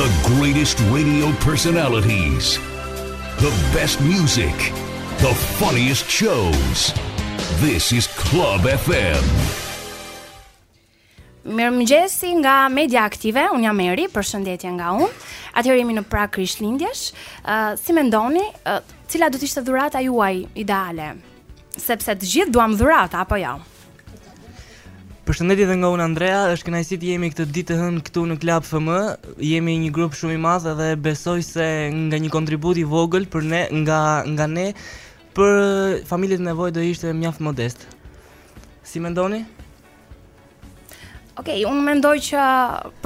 The greatest radio personalities. The best music. The funniest shows. This is Club FM. Mirëmëngjesi nga Media Aktive, unë jam Eri, përshëndetje nga unë. Atëherë jemi në prag Krishtlindjesh. Uh, si mendoni, uh, cila do të ishte dhurata juaj ideale? Sepse të gjithë duam dhurata, apo jo? Ja? Përshëndetje dhe nga unë Andrea, është kënaqësi të jemi këtë ditë të hënë këtu në Club FM. Jemi një grup shumë i madh dhe besoj se nga një kontribut i vogël për ne nga nga ne për familjet në nevojë do ishte mjaft modest. Si mendoni? Okej, okay, unë mendoj që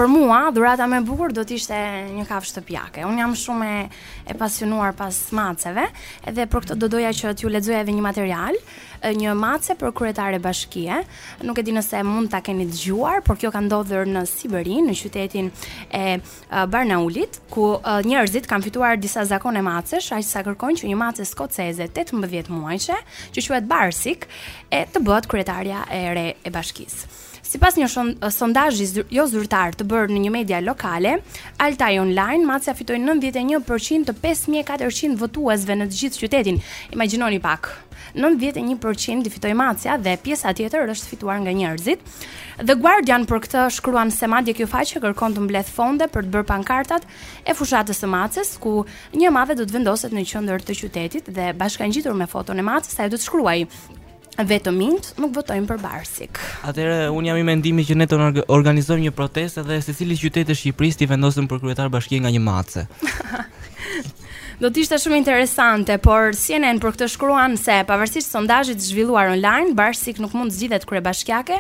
për mua dhurata më e bukur do të ishte një kafshë shtëpiake. Unë jam shumë e, e pasionuar pas maceve, edhe për këtë do doja që t'ju lexoja edhe një material. Ëh, Një mace për kryetare bashkie. Nuk e di nëse mund ta keni dëgjuar, por kjo ka ndodhur në Siberi, në qytetin e Barnaulit, ku njerëzit kanë fituar disa zakone macesh, aq sa kërkojnë që një mace skoceze 18 muajshe, që quhet Barsik, e të bëhet kryetarja e re e bashkisë. Sipas një sondazhi jo zyrtar të bërë në një media lokale, Altaj Online, macja fitoi 91% të 5400 votuesve në të gjithë qytetin. Imagjinoni pak. 91% i fitoi macja dhe pjesa tjetër është fituar nga njerëzit. The Guardian për këtë shkruan se madje kjo faqe kërkon të mbledh fonde për të bërë pankartat e fushatës së macës, ku një e madhe do të vendoset në qendër të qytetit dhe bashkangjitur me foton e macës, ajo do të shkruajë vetëm minjtë nuk votojnë për Barsik. Atëherë un jam i mendimit që ne të organizojmë një protestë dhe secili qytet të Shqipërisë t'i vendosim për kryetar bashkie nga një mace. Do të ishte shumë interesante, por CNN për këtë shkruan se pavarësisht sondazhit të zhvilluar online, Barsik nuk mund të zgjidhet kryebashkiake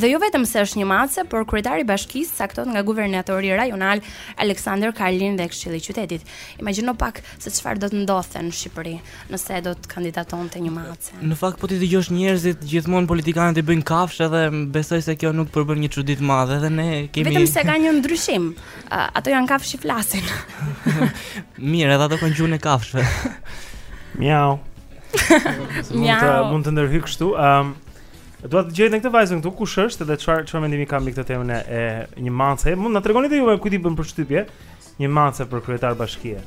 dhe jo vetëm se është një mace, por kryetari i bashkisë caktohet nga guvernatori rajonal Aleksandër Karlin dhe këshilli i qytetit. Imagjinoni pak se çfarë do të ndodhte në Shqipëri nëse do të kandidatonte një mace. Në fakt po t'i dëgjosh njerëzit, gjithmonë politikanët i bëjnë kafshë edhe besoj se kjo nuk përbën një çudi të madhe dhe ne kemi Vetëm se ka një ndryshim. Ato janë kafshë që flasin. Mirë, edhe ato kanë gjuhën e kafshëve. Miau. Mund të mund të ndërhyj kështu. Ëm um, Dua të njoh këtë vajzën këtu kush është dhe çfarë çfarë mendimi ka mbi këtë temën e një mace. Mund na tregoni dhe ju kujt i bën përshtypje? Një mace për kryetar bashkie.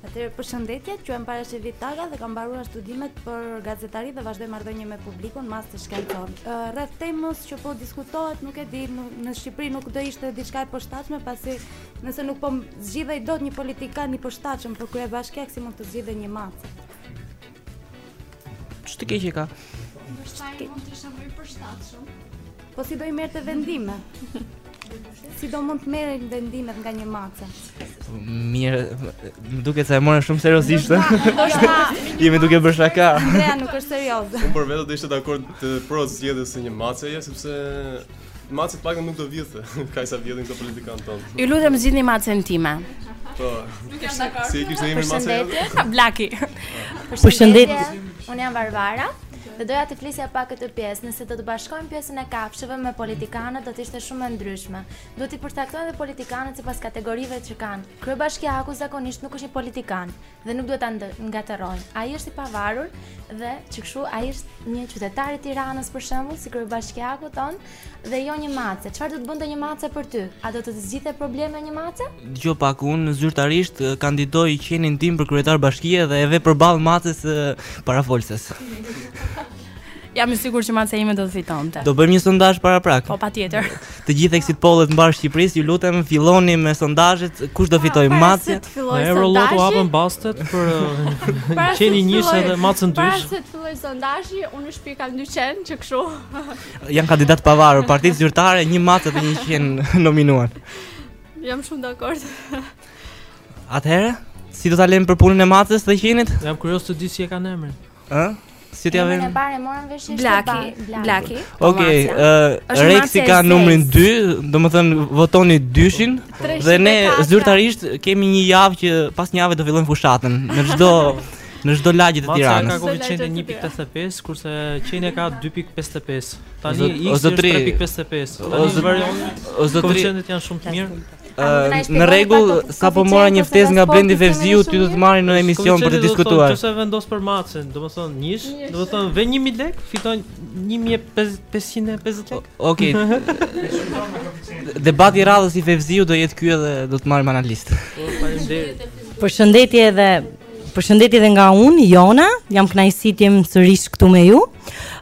Atëherë përshëndetje, quhem Parashqevi Taga dhe kam mbaruar studimet për gazetari dhe vazhdoj marrëdhënie me publikun master shkencor. Rreth temës që po diskutohet, nuk e di, në Shqipëri nuk do ishte diçka e përshtatshme pasi nëse nuk po zgjidhej dot një politikan i përshtatshëm për kryebashkiak si mund të zgjidhej një mace. Ç'të keqe ka? Se ai mund të ishte më i përshtatshëm? Po si do i merrte vendime? Si do mund të merren vendimet nga një mace? Mirë, më duket se e morën shumë seriozisht. Jemi duke bërë shaka. Andrea nuk është serioze. Unë për vetë do ishte dakord të provoj zgjedhjen e një maceje sepse Macja të paktën nuk do vjedhte, kaq sa vjedhin këto politikanët tanë. Ju lutem zgjidhni macen time. Po. Nuk jam dakord. Si e kishte emrin macja? Blaki. Përshëndetje. Unë jam Varvara. Dhe doja të flisja pak këtë pjesë, nëse do të bashkojmë pjesën e kafshëve me politikanët, do të ishte shumë e ndryshme. Do t'i përcaktojmë dhe politikanët sipas kategorive që kanë. Kryebashkiaku zakonisht nuk është një politikan, dhe nuk duhet ta ngatërrojmë. Ai është i pavarur dhe që kështu ai është një qytetar i Tiranës për shembull, si kryebashkiaku jonë dhe jo një mace. Çfarë do të bënte një mace për ty? A do të të zgjidhte probleme një mace? Dëgjo pak unë zyrtarisht kandidoj qenin tim për kryetar bashkie dhe e vë përballë maces parafolëses. Jam i sigurt që maca ime do të fitonte. Do bëjmë një sondazh paraprak. Po patjetër. Të gjithë exit pollet mbarë Shqipërisë, ju lutem filloni me sondazhet kush do fitojë maca. Në Eurolot u hapën bastet për uh, qeni njësh edhe macën dysh. Para se të fillojë sondazhi, unë n'shpi kam dy qen që kështu. Janë kandidatë të pavarur, partitë zyrtare një mace dhe një qen nominuan. Jam shumë dakord. Atëherë, si do ta lëmë për punën e macës dhe qenit? Jam kurioz të di si e kanë emrin. Ë? Si t'ia vëmë? E para morëm vesh ishte Blaki, Blaki. Okej, ë Reksi ka numrin 2, domethënë votoni dyshin dhe ne zyrtarisht kemi një javë që pas një jave do fillojmë fushatën në çdo në çdo lagje të Tiranës. Maca ka koeficient 1.55, kurse qeni ka 2.55. Tani x është 3.55. Tani varion. Koeficientet janë shumë të mirë. Në rregull, sapo mora një ftesë nga Blendi Fevziu, ty do të marrë në emision për të diskutuar. Nëse vendos për macen, domethënë njësh, domethënë vë 1000 lek, fiton 1550 lek. Okej. Debati i radhës i Fevziut do jetë ky edhe do të marrim analistë. Po, faleminderit. Përshëndetje edhe përshëndetje edhe nga unë, Jona. Kam kënaqësi të jem sërish këtu me ju.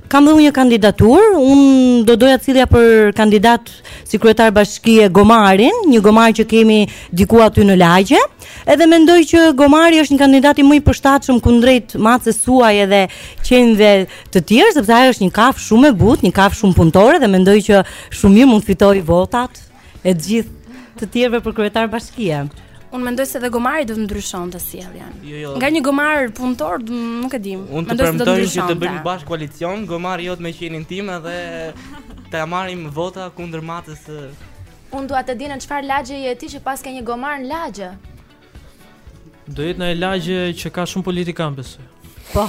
Kam dhe unë një kandidaturë, unë do doja të sillja për kandidat si kryetar bashkie gomarin, një gomar që kemi diku aty në lagje, edhe mendoj që gomari është një kandidati më i përshtatshëm kundrejt macës suaj edhe qenve të tjerë, sepse ai është një kafshë shumë e butë, një kafshë shumë punëtore dhe mendoj që shumë mirë mund të fitojë votat. Gjithë të tjerëve për kryetar bashkie. Unë mendoj se dhe gomari do të ndryshonte sjelljen. Jo, jo. Nga një gomar punëtor, nuk e di. Unë të premtoj që të bëjmë bashkë koalicion, gomari jot me qenin tim edhe të marrim vota kundër matës. Unë dua të di në çfarë lagje je ti që paske një gomar në lagje. Do jetë në një lagje që ka shumë politikanë besoj. Po.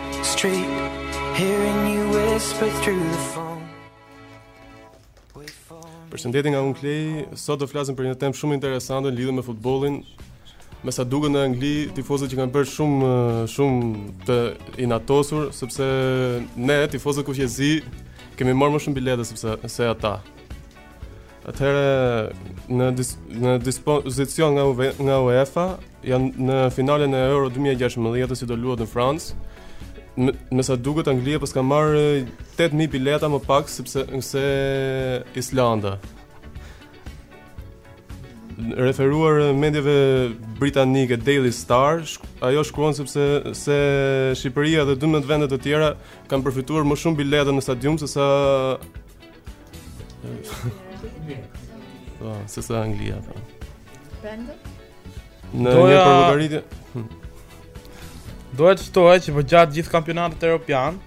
Përshëndetje nga unë Klej, sot do flasim për një temë shumë interesante lidhur me futbollin. Me sa duket në Angli, tifozët qenkan bërë shumë shumë të inatosur sepse ne tifozët kuqezi kemi marrë më shumë bileta se se ata. Atëherë në dis, në dispozicion nga Uve, nga UEFA janë në finalen e Euro 2016 që do luhet në Francë. Me, me sa duket Anglia paska marrë 8000 bileta më pak se se Islanda. Referuar mediave britanike Daily Star, ajo shkruan se se Shqipëria dhe 12 vende të tjera kanë përfituar më shumë bileta në stadium se sa Po, se sa Anglia po. Prandë? Në Doja... një përgatitë. Hm. Doja të shtoja që përgjatë gjithë kampionatit europian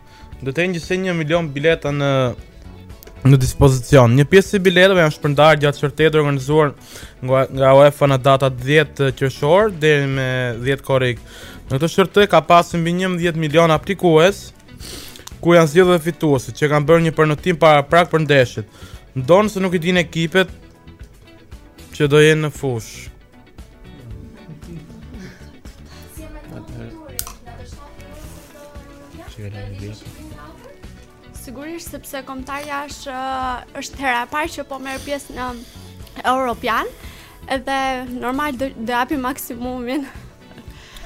do të jenë gjithsej 1 milion bileta në në dispozicion. Një pjesë e biletave janë shpërndarë gjatë shortit të organizuar nga nga UEFA në datat 10 qershor deri me 10 korrik. Në këtë short ka pasur mbi 11 milionë aplikues ku janë zgjedhur dhe fituesit që kanë bërë një prenotim paraprak për ndeshjet. Ndonëse nuk i dinë ekipet që do jenë në fushë. Sigurisht sepse kombëtarja është është hera e parë që po merr pjesë në Europian, edhe normal do të japim maksimumin.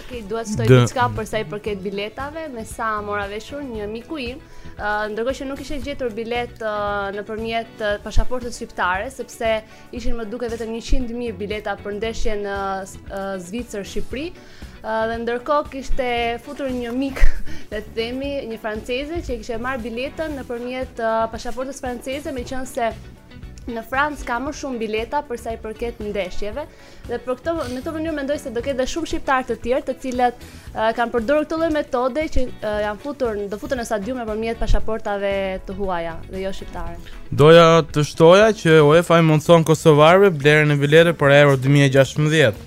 Okej, okay, dua të shtoj diçka për sa i përket biletave, me sa mora vesh një miku im, uh, ndërkohë që nuk kishte gjetur biletë uh, nëpërmjet uh, pasaportës shqiptare, sepse ishin më duket vetëm 100.000 bileta për ndeshjen në uh, uh, Zvicër Shqipëri. Uh, dhe ndërkohë kishte futur një mik, le të themi, një franceze që kishte marrë biletën nëpërmjet uh, pasaportës franceze, meqenëse në Francë ka më shumë bileta për sa i përket ndeshjeve. Dhe për këtë në këtë mënyrë mendoj se do ketë dhe shumë shqiptarë të tjerë të cilët uh, kanë përdorur këtë lloj metode që uh, janë futur do futen në stadium nëpërmjet pasaportave të huaja dhe jo shqiptare. Doja të shtoja që UEFA u mundëson kosovarëve blerjen e biletave për Euro 2016.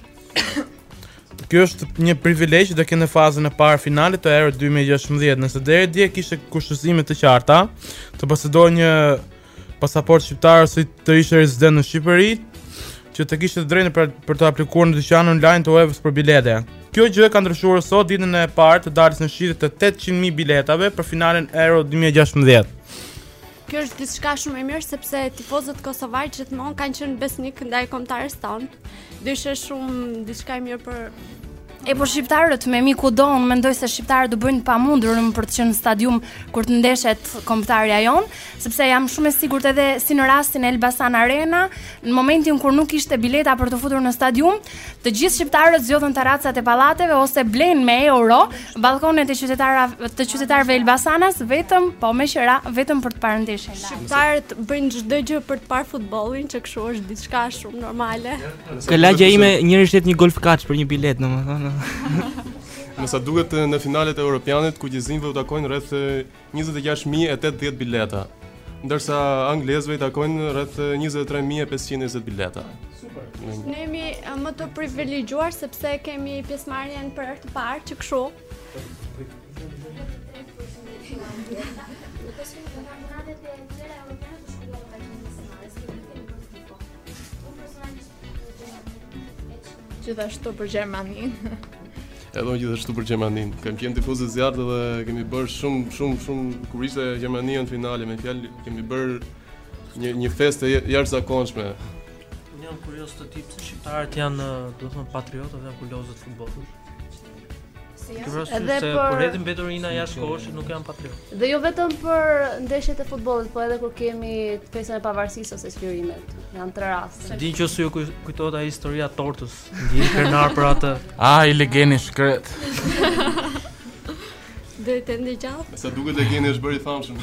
Kjo është një privilegj që do kenë në fazën e parë finale të Euro 2016. Nëse deri dje kishte kushtëzime të qarta, të posedoje një pasaportë shqiptare ose të ishe rezident në Shqipëri, që të kishte të drejtën për, për të aplikuar në dyqanin online të UEFA-s për bilete. Kjo gjë ka ndryshuar sot ditën e parë të daljes në shitje të 800.000 biletave për finalen Euro 2016. Kjo është diçka shumë e mirë sepse tifozët kosovarë gjithmonë kanë qenë besnikë ndaj kombëtares tonë. Do ishte shumë diçka e mirë për E po shqiptarët jemi kudo, unë mendoj se shqiptarët do bëjnë të pamundurën për të qenë në stadium kur të ndeshet kombëtarja jonë, sepse jam shumë e sigurt edhe si në rastin e Elbasan Arena, në momentin kur nuk kishte bileta për të futur në stadium, të gjithë shqiptarët zgjodhën tarracat e pallateve ose blenë me euro balkonet e qytetara, të qytetarëve elbasanas vetëm po me qira, vetëm për të parë ndeshjen. Shqiptarët bëjnë çdo gjë për të parë futbollin, që kështu është diçka shumë normale. Te lagja ime njëri shiti një Golf katër për një biletë, domethënë. Me sa duket në finalet e Europianit kuqezinjve u takojnë rreth 26080 bileta, ndërsa anglezëve u takojnë rreth 23520 bileta. Super. Ne jemi më të privilegjuar sepse kemi pjesëmarrjen për herë të parë që kështu. Gjithashtu për Gjermaninë. Edhe unë gjithashtu për Gjermaninë. Kam qenë tifoze e zjarrtë dhe kemi bërë shumë shumë shumë kur ishte Gjermania në finale me një fjalë kemi bërë një një festë të jashtëzakonshme. Unë jam kurioz të di pse shqiptarët janë, do të thonë, patriotë kur lozet futboll. Edhe po kur hedhin mbeturina jashtë koshit nuk janë patriotë. Dhe jo vetëm për ndeshjet e futbollit, po edhe kur kemi festën e pavarësisë ose çlirimit. Janë tre raste. Duhet që ju kujtohet ajo historia e tortës. Ndihem krenar për atë. Ah, ai legeni i shkretë. Dhe të ndi gjatë Sa duke legeni është bërë i famshëm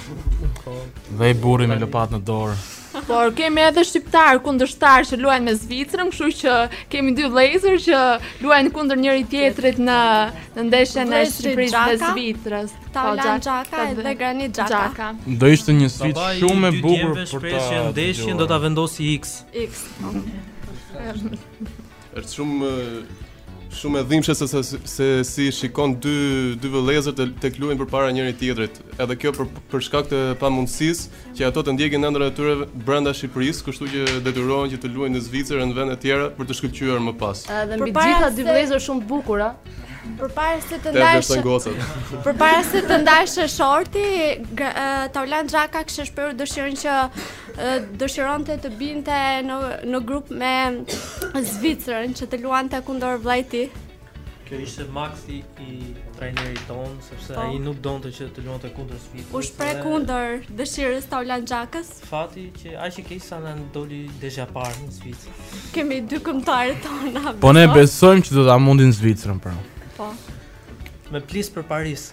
Dhe ai burri me lopatë në dorë Por kemi edhe shqiptarë kundërshtarë që luajnë me Zvicrën, kështu që kemi dy vëllezër që luajnë kundër njëri-tjetrit në në ndeshjen e Shqipërisë dhe Zvicrës. Taulant po, Xhaka dhe Granit Xhaka. Do ishte një sfidë shumë e bukur për ta. Ndeshjen do ta vendosë X. X. Është shumë shumë e dhimbshme se, se se si shikon dy dy vëllezër të tek luajnë përpara njëri tjetrit. Edhe kjo për për shkak të pamundësisë që ato të ndjekin ëndrrat e tyre brenda Shqipërisë, kështu që detyrohen që të luajnë në Zvicër e në vende të tjera për të shkëlqyer më pas. Edhe mbi gjitha dy vëllezër shumë të bukura. Përpara se të ndahej. Përpara se të ndahej shorti, Taulant Xhaka kishte shprehur dëshirën që dëshironte të binte në në grup me Zvicrën që të luante kundër vllait. Kjo ishte makthi i trajnerit tonë, sepse po. ai nuk donte që të luante kundër Zvicrës. U shpreh dhe... kundër dëshirës së Taulant Xhakës. Fati qe aq i keq sa na doli ndeshja e parë me Zvicrën. Kemi dy kombëtare tona. Po ne besojmë që do ta mundin Zvicrën pra. Po. Me plis për Paris.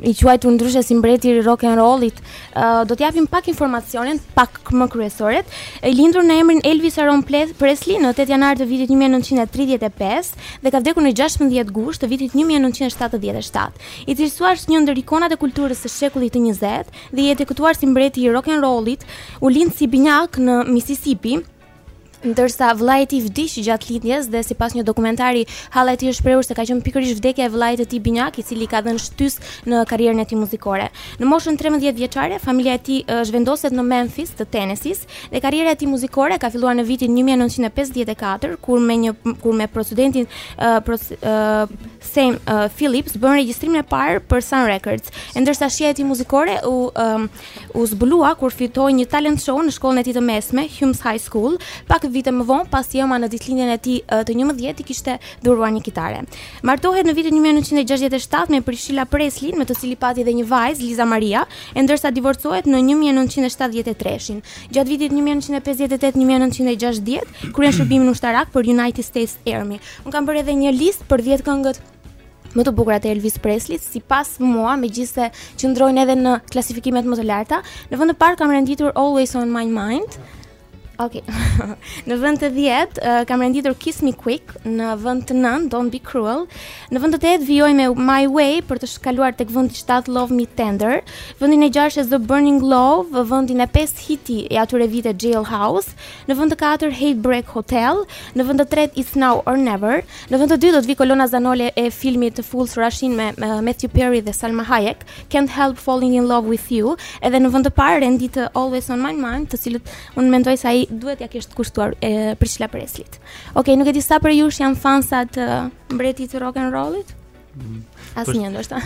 i quajtur ndryshe si mbreti i rock and rollit, uh, do të japim pak informacione, pak më kryesoret, i lindur me emrin Elvis Aaron Presley në 8 janar të vitit 1935 dhe ka vdekur në 16 gusht të vitit 1977. I cilësuar si një ndër ikonat e kulturës së shekullit të 20 dhe i etiketuar si mbreti i rock and rollit, u lind si binjak në Mississippi, ndërsa vëllai i tij vdiq gjatë lindjes dhe sipas një dokumentari halla e tij është shprehur se ka qenë pikërisht vdekja e vëllait të tij binjak i cili i ka dhënë shtysë në karrierën e tij muzikore. Në moshën 13 vjeçare, familja e tij zhvendoset në Memphis të Tennessee dhe karriera e tij muzikore ka filluar në vitin 1954 kur me një kur me producentin uh, proc, uh, Sam uh, Phillips bën regjistrimin e parë për Sun Records. E ndërsa shija e tij muzikore u uh, U zbulua kur fitoi një talent show në shkollën e tij të mesme, Humes High School, pak vite më vonë, pasi e ëma në ditëlindjen e tij të njëmbëdhjetë i kishte dhuruar një kitare. Martohet në vitin një mijë e nëntëqind e gjashtëdhjetë e shtatë me Priscilla Presleyn, me të cilën pati dhe një vajzë, Liza Maria, e ndërsa divorcohet në një mijë e nëntëqind e shtatëdhjetë e treshin. Gjatë vitit një mijë e nëntëqind e pesëdhjetë e tetë-një mijë e nëntëqind e gjashtëdhjetë, kryen shërbimin ushtarak për United States Army. Unë kam bërë edhe një listë për dhjetë këngët më të bukurat e Elvis Presleyt, sipas mua, megjithëse qëndrojnë edhe në klasifikimet më të larta, në vend të parë kam renditur Always on my mind, Ok, në vend të dhjetë, uh, kam renditur Kiss Me Quick, në vend të nëntë, Don't Be Cruel, në vend të tetë vijoj me My Way për të kaluar tek vendi i shtatë Love Me Tender, vendin e gjashtë e zë Burning Love, vendin e pestë hiti i atyre viteve Jailhouse, në vend të katërt Heartbreak Hotel, në vend të tretë It's Now or Never, Në vend të dytë do të vijë kolona zanore e filmit Fools Rush In me Matthew Perry dhe Salma Hayek, Can't Help Falling In Love With You, edhe në vend të parë rendit Always On My Mind, të cilën unë mendoj se ai duhet t'ia kishte kushtuar e, Priscilla Presleyt. Okej, nuk e di sa prej jush janë fansa të mbretit të rock and rollit. Asnjë ndoshta.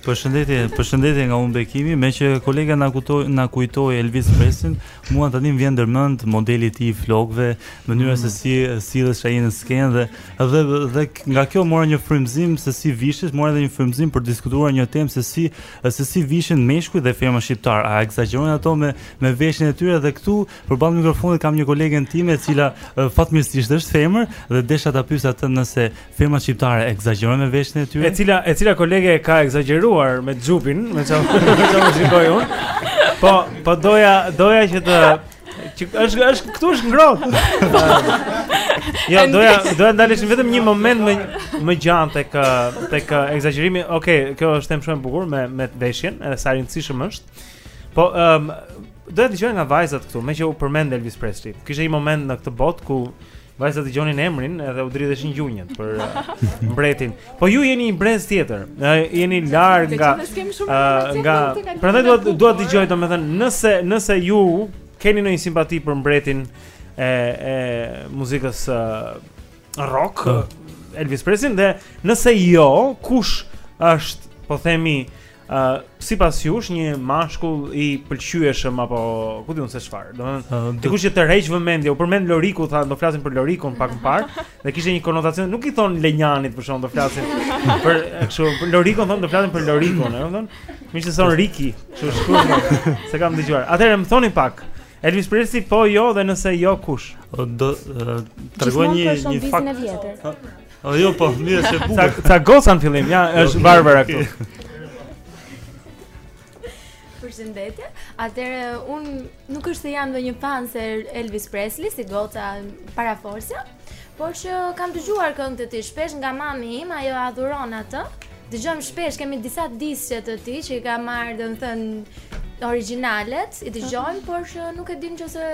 Përshëndetje, përshëndetje nga unë Bekimi, meqë kolega na kujtoi na kujtoi Elvis Presley, mua tani më vjen ndërmend modeli i tij i flokëve, mënyra se si sillej ai në skenë dhe dhe dhe nga kjo mora një frymëzim se si vishesh, mora edhe një frymëzim për të diskutuar një temë se si se si vishen meshkujt dhe femrat shqiptar. A ekzagjerojnë ato me me veshjen e tyre dhe këtu Përballë mikrofonit kam një kolegen time e cila fatmirësisht është femër dhe desha ta pyes atë nëse femrat shqiptare ekzagjerojnë me veshjen e tyre. E cila e cila kolege e ka ekzagjeruar me xhupin, me çfarë me çfarë shikoj unë. Po, po doja doja që të që është është këtu është ngrohtë. Jo, doja doja ndalesh vetëm një moment më gjatë tek tek ekzagjerimi. Okej, okay, kjo është temë shumë e bukur me me veshjen, edhe sa e rëndësishme është. Po, um, doja të dëgjoj nga vajzat këtu, meqë u përmend Elvis Presley. Kishte një moment në këtë botë ku vajzat dëgjonin emrin edhe u dridheshin gjunjët për uh, mbretin. Po ju jeni një brez tjetër. Uh, jeni larg nga uh, nga prandaj dua dua të dëgjoj domethënë nëse nëse ju keni ndonjë simpati për mbretin e e muzikës uh, rock po. Elvis Presley dhe nëse jo kush është po themi Uh, sipas jush një mashkull i pëlqyeshëm apo ku di unë se çfarë. Domethënë, uh, do... dikush që tërheq vëmendje, u përmend Loriku, tha do flasim për Lorikun pak më parë, dhe kishte një konotacion, nuk i thon Lenjanit për shkak do flasim për kështu, për Lorikun thon do flasim për Lorikun, e kupton? Mishë son Riki, kështu shkruan. S'e kam dëgjuar. Atëherë më thoni pak. Elvis Presley po jo dhe nëse jo kush? Do tregoj një një fakt e vjetër. Po. O jo po, mirë se bukur. Ta goca në fillim, ja, është Barbara këtu. Përshëndetje. Atëre un nuk është se jam ndonjë fanse e Elvis Presley si goca para forca, por që kam dëgjuar këngët e tij shpesh nga mami im, ajo adhuron atë Dëgjojmë shpesh, kemi disa disqe të tij që i ka marrë domethënë originalet, i dëgjojmë, mhm. por që nuk e di nëse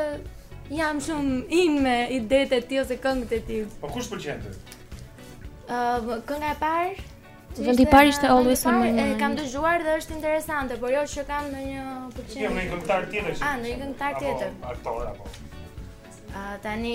jam shumë in me idetë e tij ose këngët e tij. Po kush pëlqen ty? Uh, kënga e parë? Vendi i parë ishte Always on my mind. Kam dëgjuar dhe është interesante, por jo që kam ndonjë pëlqim. Jo, ndonjë këngëtar tjetër. A, ndonjë këngëtar tjetër. Apo aktor, apo. tani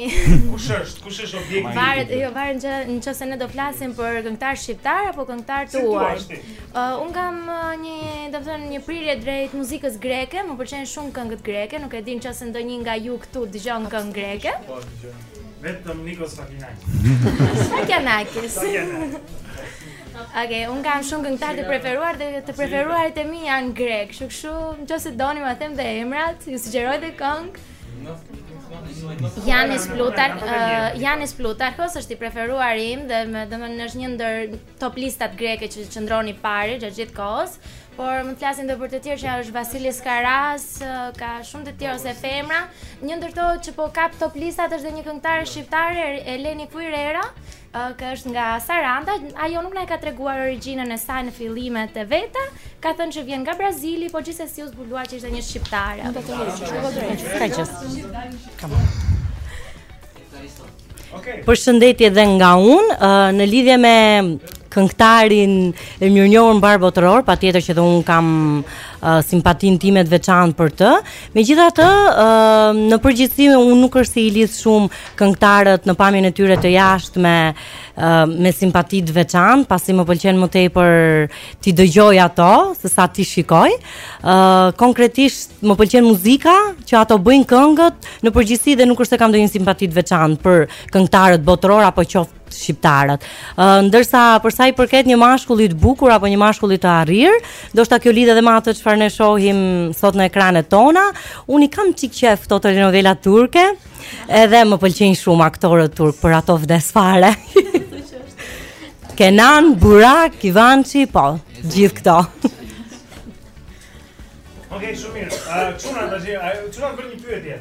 kush është kush është objekti varet jo varet që nëse ne do flasim për këngëtar shqiptar apo këngëtar të huaj si uh, un kam uh, një domethënë një prirje drejt muzikës greke më pëlqejnë shumë këngët greke nuk e di nëse ndonjë nga ju këtu dëgjon këngë greke po vetëm Nikos Fakinakis Fakinakis Ok, unë kam shumë këngëtarë të preferuar dhe të preferuarit e mi janë grek, kështu kështu, nëse doni jua them dhe emrat, ju sugjeroj dhe këngë. Janis Plutar, uh, Janis Plutarkos është i preferuari im dhe me domethënë është një ndër top listat greke që qëndron i pari gjatë gjithë kohës. Por mund të flasim dhe për të tjerë që është Vasilis Karas, ka shumë të tjerë ose femra. Një ndër to që po kap top listat është dhe një këngëtare shqiptare Eleni Fureira, Që është nga Saranda, ajo nuk na e ka treguar origjinën e saj në fillimet e veta, ka thënë që vjen nga Brazili, por gjithsesi u zbulua që ishte një shqiptare. Nuk e të rrejë, që po drejtë. Ka që Kam. Okay. Përshëndetje dhe nga unë, në lidhje me këngëtarin e mirënjohur mbarëbotëror, patjetër që dhe un kam uh, simpatinë time të veçantë për të. Megjithatë, ë në përgjithësi unë nuk është se i lidh shumë këngëtarët me pamjen e tyre të jashtme ë me simpati të veçantë, pasi më pëlqen më tepër t'i dëgjoj ato se sa t'i shikoj. ë konkretisht më pëlqen muzika që ato bëjnë këngët në përgjithësi dhe nuk është se kam ndonjë simpati të veçantë për këngëtarët botërorë apo qoftë shqiptarët. Uh, ndërsa për sa i përket një mashkulli të bukur apo një mashkulli të arrirë, ndoshta kjo lidhet edhe me atë çfarë ne shohim sot në ekranet tona. Unë i kam çik qejf këto telenovela turke, edhe më pëlqejnë shumë aktorët turq për ato vdes fare. Kenan, Burak, Kivançi, po, gjithë këto. Okej, shumë mirë. Ah, çuna tash, ai çuna bën një pyetje.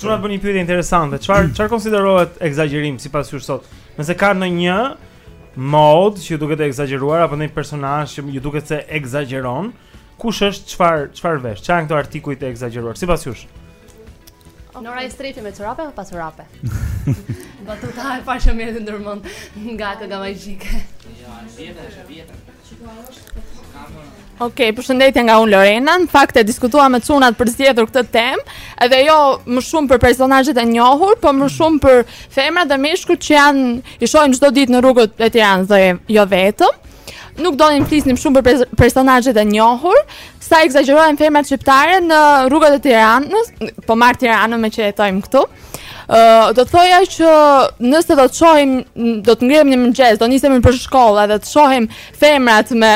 Çuna bën një pyetje interesante. Çfarë çfarë konsiderohet ekzagjerim sipas jush sot? Nëse ka ndonjë modë që ju duket e ekzagjeruar apo ndonjë personazh që ju duket se ekzagjeron, kush është çfarë çfarë vesh? Çfarë janë këto artikuj të ekzagjeruar sipas jush? Nora i streti me çorape apo pa çorape? Batuta e parë që më erdhi ndërmend nga kënga magjike. Jo, është vjetër, është vjetër. Ok, përshëndetje nga unë Lorena. Në fakt e diskutuam me çunat për zgjedhur këtë temë, edhe jo më shumë për personazhet e njohur, por më shumë për femrat dhe meshkujt që janë i shohim çdo ditë në rrugët e Tiranës dhe jo vetëm. Nuk donim flisnim shumë për personazhet e njohur, sa ekzagjerojnë femrat shqiptare në rrugët e Tiranës, po marr Tiranën meqë jetojmë këtu. do thoja që nëse do të shohim do të ngrihemi në mëngjes, do nisemi për shkollë dhe të shohim femrat me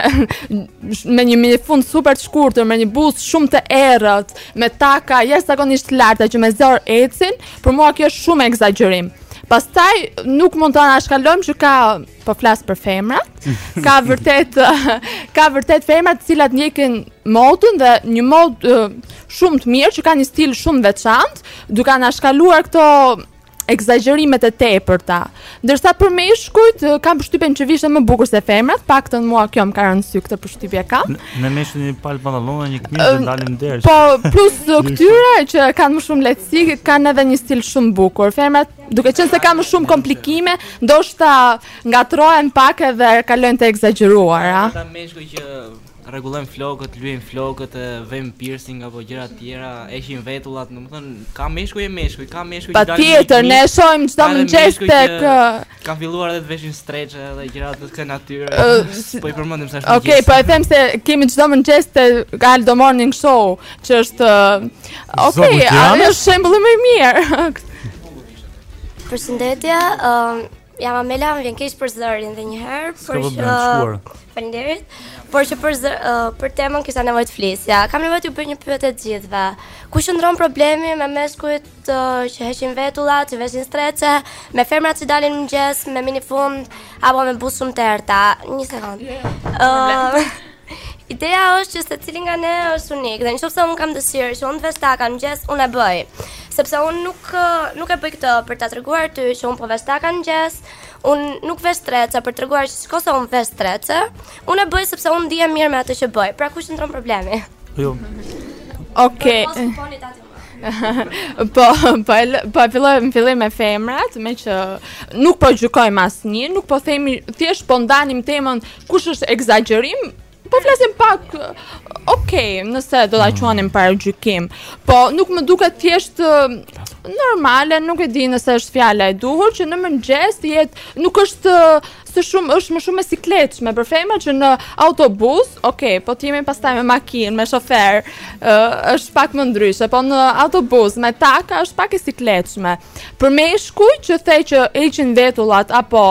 me një minifund super të shkurtër, me një buzë shumë të errët, me taka jashtëzakonisht të larta që me zor ecin, për mua kjo është shumë ekzagjerim. Pastaj nuk mund të anashkalojmë që ka po flas për femrat. Ka vërtet ka vërtet femra të cilat ndjekin modën dhe një modë shumë të mirë që ka një stil shumë të veçantë, duke anashkaluar këto ekzagjerimet e tepërta. Ndërsa për meshkujt kam përshtypjen që vishen më bukur se femrat, të paktën mua kjo më ka rënë në sy këtë përshtypje kam. Në meshkujt një palë pantallona, dhe një këmishë dhe dalin nga dera. Po plus këtyre që kanë më shumë lehtësi, kanë edhe një stil shumë të bukur. Femrat Duke qenë se kanë më shumë komplikime, ndoshta ngatërrohen pak edhe kalojnë te e ekzagjeruara. Ata meshkuj që rregullojnë flokët, lyejnë flokët, vënë piercing apo gjëra të tjera, heqin vetullat, domethënë ka meshkuj e meshkuj, ka meshkuj që dalin. Patjetër, ne e shohim çdo mëngjes tek kanë filluar edhe të veshin streçe edhe gjëra të kësaj natyre. Po i përmendim sa është. Okej, po e them se kemi çdo mëngjes te Aldo Morning Show, që është Ok, ajo është shembulli më i mirë. Përshëndetje, um, jam Amela, më vjen keq për zërin dhe një herë, por që faleminderit. Por që për zër, uh, për temën kisha nevojë të flisja. Kam nevojë të bëj një pyetje të gjithëve. Ku qëndron problemi me meshkujt uh, që heqin vetulla, që veshin streçe, me femrat që dalin në mëngjes me minifund apo me buzë shumë të errta? Një sekond. Yeah. Uh, Ideja është që secili nga ne është unik dhe në qoftë se unë kam dëshirë që unë të vesh taka në mëngjes, unë e bëj. Sepse unë nuk nuk e bëj këtë për ta treguar ty që unë po vesh taka në mëngjes, unë nuk vesh streçe për të treguar shiko se unë vesh streçe. Unë e bëj sepse unë ndihem mirë me atë që bëj. Pra ku qëndron problemi? Jo. Okej. Okay. Po, po, po e filloj në fillim me femrat, meqë nuk po gjykojmë asnjë, nuk po themi thjesht po ndanim temën kush është ekzagjerim, Po flasim pak, ok, nëse do ta quanim paragjykim. Po nuk më duket thjesht normale, nuk e di nëse është fjala e duhur që në mëngjes të jetë nuk është Së shumë është më shumë e sikletshme për femra që në autobus, ok, po të jemi pastaj me makinë, me shofer, është pak më ndryshe, po në autobus, me taka, është pak e sikletshme. Për meshkujt që the që heqin vetullat, apo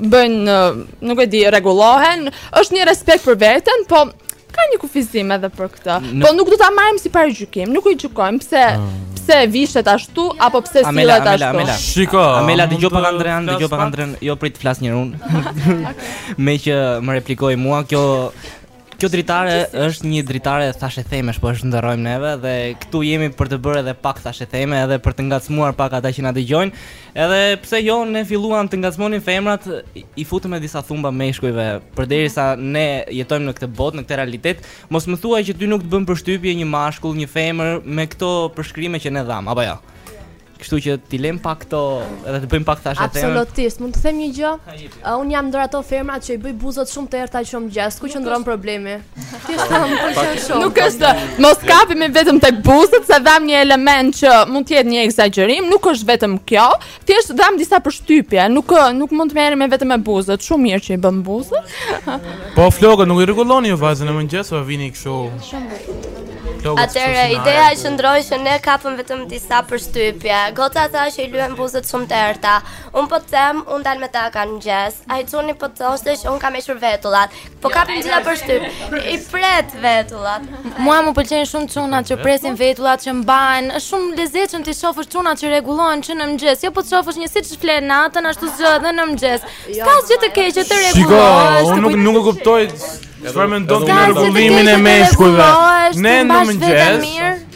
bëjnë, nuk e di, rregullohen, është një respekt për veten, po Ka një kufizim edhe për këtë. Në... Po nuk do ta marrim si paragjykim, nuk i gjykojmë pse ah. pse vishet ashtu apo pse sillet ashtu. Amela, Shiko, Amela dëgjoj pak Andrean, dëgjoj pak Andrean, jo prit të flas njëherë unë. Meqë më replikoi mua kjo Kjo dritare është një dritare thashethemesh, po s'është të ndërrojmë neve dhe këtu jemi për të bërë edhe pak thashetheme edhe për të ngacmuar pak ata që na dëgjojnë. Edhe pse jo ne filluam të ngacmonim femrat i futëm edhe disa thumba meshkujve përderisa ne jetojmë në këtë botë në këtë realitet mos më thuaj që ty nuk të bën përshtypje një mashkull një femër me këto përshkrime që ne dhamë apo jo Kështu që t'i lëmë pak këto edhe të bëjmë pak thashetheme. Absolutisht, mund të them një gjë? Unë jam ndër ato femrat që i bëj buzët shumë të errta që në mëngjes, ku qëndron problemi? Thjesht më pëlqen shumë. Nuk është, mos kapemi vetëm tek buzët, se dhamë një element që mund të jetë një ekzagjerim, nuk është vetëm kjo. Thjesht dhamë disa përshtypje, nuk nuk mund të merremi vetëm me buzët, shumë mirë që i bën buzët. Po flokët nuk i rregulloni ju vajza në mëngjes, po vini kështu. Atëra ideja qëndroi që ne kapëm vetëm disa përshtypje. Goca tha që i lyen buzët shumë të errta. Un po të them, un dal me taka në mëngjes. Ai çuni po thoshte që un kam hequr vetullat. Po jo, kapim gjithë përshtypjet. I pret vetullat. Mua më pëlqejnë shumë çunat që presin vetullat që mbahen. Është shumë lezetshëm t'i shofësh çunat që rregullohen që në mëngjes. Jo po të shofësh një siç fle natën ashtu zgjohet edhe në mëngjes. Jo. Ka gjë të keqe të rregullohesh. Shiko, un nuk nuk e kuptoj. Çfarë mendon ti për rregullimin e meshkujve? Ne në mëngjes.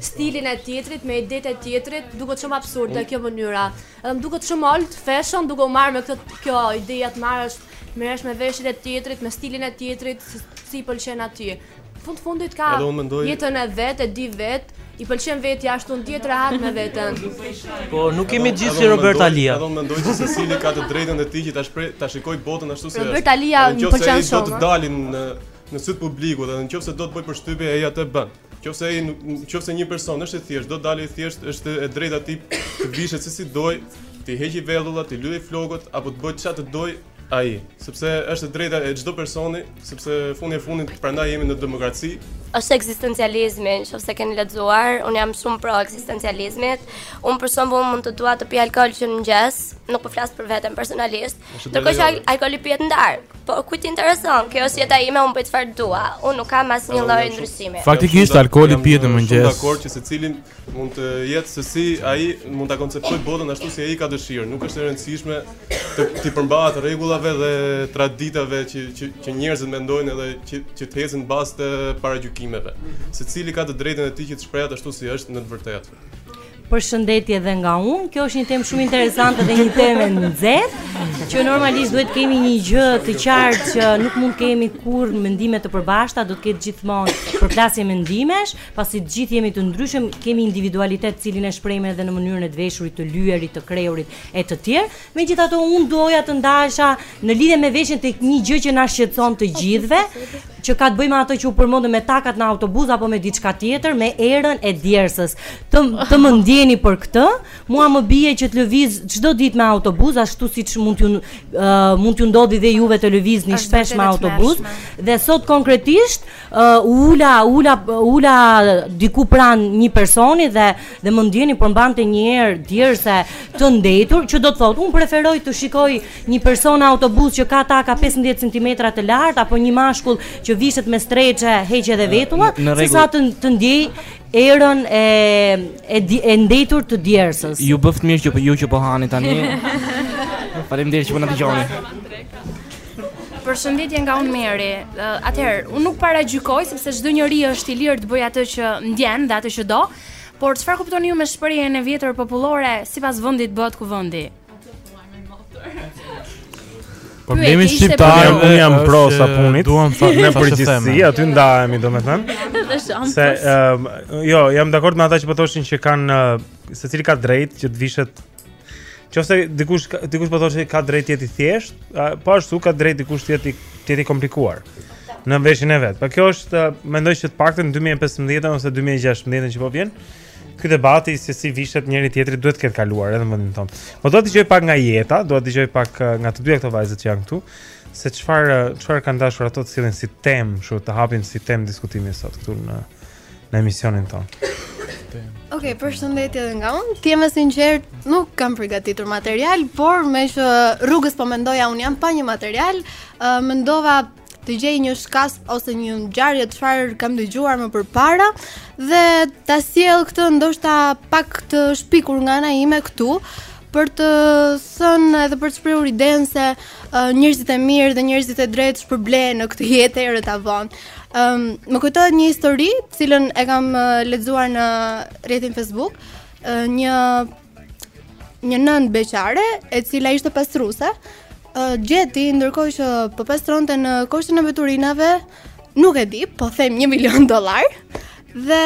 stilin e tjetrit, me idetë e tjetrit, duket shumë absurde kjo mënyra. Edhe më duket shumë old fashion duke u marrë me këtë kjo ideja të marrësh merresh me veshjet e tjetrit, me stilin e tjetrit, si i pëlqen atij. Fund fundit ka jetën e vet, e di vetë, i pëlqen vetja ashtu ndihet rahat me veten. Po nuk jemi gjithë si Robert Alia. Edhe unë mendoj se secili ka të drejtën e tij që ta shprehë, ta shikojë botën ashtu si është. Robert Alia më pëlqen shumë. Nëse do të dali në në sytë e publikut dhe nëse do të bëjë përshtypje, ai atë bën. Nëse ai, nëse një person është i thjeshtë, do të dalë i thjeshtë, është e drejta e tij të vishet se si dojë, të heqi vetullat, të lyejë flokët apo të bëjë çfarë të dojë ai, sepse është e drejta e çdo personi, sepse fundi e fundit prandaj jemi në demokraci. Është ekzistencializmi, nëse keni lexuar, un jam shumë pro ekzistencializmit. Un për shembull mund të dua të pi alkool që në mëngjes, nuk po flas për veten personalisht, Ndërkohë që alkooli pihet në darkë. Po kujt i intereson? Kjo është jeta ime, unë bëj çfarë dua. Unë nuk kam asnjë lloj ndryshimi. Faktikisht alkooli pihet në mëngjes. Jam dakord që secili mund të jetë se si ai mund ta konceptojë botën ashtu si ai ka dëshirë. Nuk është e rëndësishme që t'i përmbahet rregullave dhe traditave që që që njerëzit mendojnë edhe që që të ecë në bazë të paragjykimeve. Secili ka të drejtën e tij që të shprehet ashtu si është në të vërtetë. Përshëndetje edhe nga unë. Kjo është një temë shumë interesante dhe një temë e nxehtë, që normalisht duhet të kemi një gjë të qartë që nuk mund të kemi kurrë mendime të përbashkëta, do të ketë gjithmonë përplasje mendimesh, pasi të gjithë jemi të ndryshëm, kemi individualitet të cilin e shprehim edhe në mënyrën e të veshurit, të lyerit, të krehurit e të tjerë. Megjithatë unë doja të ndalesha në lidhje me veshjen tek një gjë që na shqetëson të gjithëve, që ka të bëjë me ato që u përmendën me takat në autobus apo me diçka tjetër, me erën e djersës. Të të më ndjeni për këtë, mua më bie që të lëviz çdo ditë me autobus, ashtu siç mund t'ju mund t'ju ndodhi dhe juve të lëvizni shpesh me autobus. Dhe sot konkretisht uh, ula ula ula diku pranë një personi dhe dhe më ndjeni po mbante një erë djerse të ndenjur që do të thotë un preferoj të shikoj një person në autobus që ka taka 15 cm të lartë apo një mashkull që vishet me streçe heq edhe vetullat sesa të të ndjej erën e e, di, e ndenjur të djersës ju bëftë mirë që po ju që po hani tani faleminderit që po na dëgjoni Përshëndetje nga unë Meri. Atëherë, unë nuk paragjykoj sepse çdo njeri është i lirë të bëjë atë që ndjen dhe atë që do, por çfarë kuptoni ju me shprehjen e vjetër popullore sipas vendit bëhet kuvendi? Problemi i shqiptarëve unë jam pro sa punit. Dua të them përgjithësi, aty ndahemi domethënë. Se jo, jam dakord me ata që po thoshin që kanë secili ka drejt që të vishet Qoftë se dikush dikush po thoshte ka drejt jetë i thjesht, po ashtu ka drejt dikush të jetë të jetë i komplikuar në veshjen e vet. Po kjo është mendoj që të paktën 2015 ose 2016 që po vjen. Ky debati se si vishet njëri tjetri duhet të ketë kaluar edhe në vendin tonë. Po do të dëgjoj pak nga Jeta, do të dëgjoj pak nga të dyja këto vajzat që janë këtu, se çfarë çfarë kanë dashur ato të sjellin si temë, kështu të hapin si temë diskutimi sot këtu në në emisionin tonë. Okej, okay, përshëndetje edhe nga unë. Të jem e sinqertë, nuk kam përgatitur material, por meqë rrugës po mendoja un jam pa një material, uh, mendova të gjej një shkas ose një ngjarje çfarë kam dëgjuar më përpara dhe ta sjell këtë ndoshta pak të shpikur nga ana ime këtu. për të thënë edhe për të shprehur idenë se uh, njerëzit e mirë dhe njerëzit e drejtë shpërblehen në këtë jetë herët a vonë. Ëm um, më kujtohet një histori, të cilën e kam uh, lexuar në rrjetin Facebook, uh, një një nënë beqare e cila ishte pastruese, uh, gjeti ndërkohë që po pastronte në koshin e mbeturinave, nuk e di, po them 1 milion dollar dhe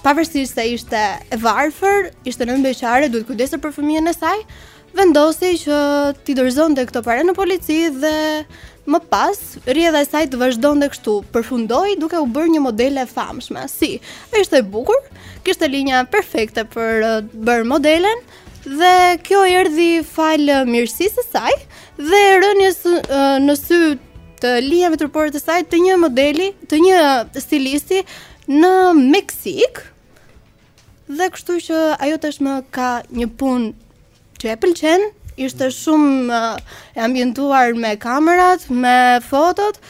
Pavarësisht se ishte e varfër, ishte nënë beqare, duhet kujdesej për fëmijën e saj, vendosi që t'i dorëzonte këto para në polici dhe më pas rrjedha e saj të vazhdonte kështu. Përfundoi duke u bërë një modele e famshme. Si, ishte e bukur, kishte linja perfekte për uh, bërë modelen dhe kjo erdhi falë uh, mirësisë së saj dhe rënies uh, në sy të linjave trupore të saj të një modeli, të një stilisti në Meksik dhe kështu që ajo tashmë ka një punë që e pëlqen, ishte shumë uh, e ambientuar me kamerat, me fotot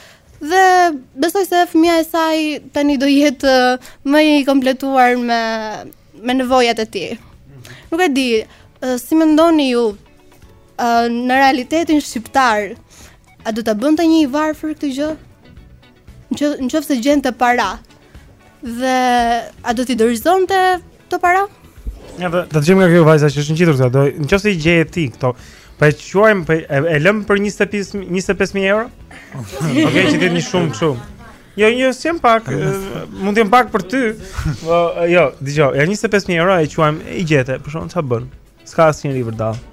dhe besoj se fëmija e saj tani do jetë uh, më i kompletuar me me nevojat e tij. Nuk e di, uh, si mendoni ju uh, në realitetin shqiptar, a do ta bënte një i varfër këtë gjë? Në qoftë se gjente para dhe a do t'i dorëzonte këto para? Ja, do dëgjojmë nga kjo vajza që është ngjitur këtu. Do në qoftë se i gjeje ti këto. Po e quajmë po e, e lëm për 25 25000 euro? Okej, okay, që ti një shumë kështu. Jo, jo, s'janë pak, mund të jenë pak për ty. Po, jo, dëgjo, ja 25000 euro e quajmë i gjete, për shkak çfarë bën? S'ka asnjëri vërdallë.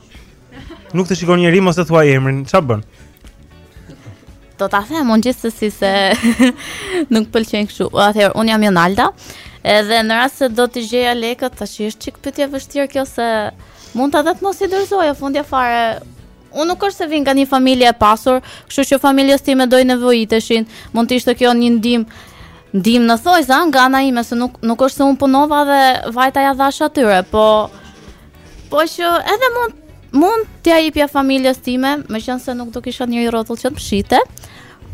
Nuk të shikon njëri mos e thuaj emrin. Ça bën? Do ta them unë gjithsesi se nuk pëlqen kështu. Atëherë unë jam Jonalda. Edhe në rast se do t'i gjeja lekët, tash është çik pyetje e vështirë kjo se mund edhe të mos i dorëzoja, fundja fare Unë nuk është se vij nga një familje e pasur, kështu që familjes time do i nevojiteshin, mund të ishte kjo një ndihmë, ndihmë në thonjëza, nga ana ime, se nuk, nuk është se unë punova dhe vajta ia dhashë atyre, po, po që edhe mund, mund t'ia jepja familjes time, meqenëse nuk do kisha njeri rrotull që të më shihte,